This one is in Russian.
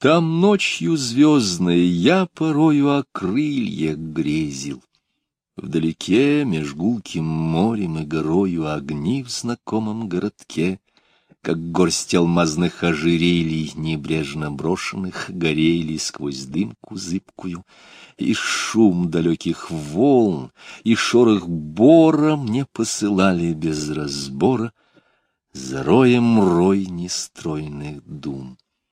Там ночью звездной я порою о крыльях грезил. Вдалеке, меж гулким морем и горою, огни в знакомом городке, как горсть алмазных ожерелий, небрежно брошенных, горели сквозь дымку зыбкую, и шум далеких волн, и шорох бора мне посылали без разбора, за роем рой нестройных дум.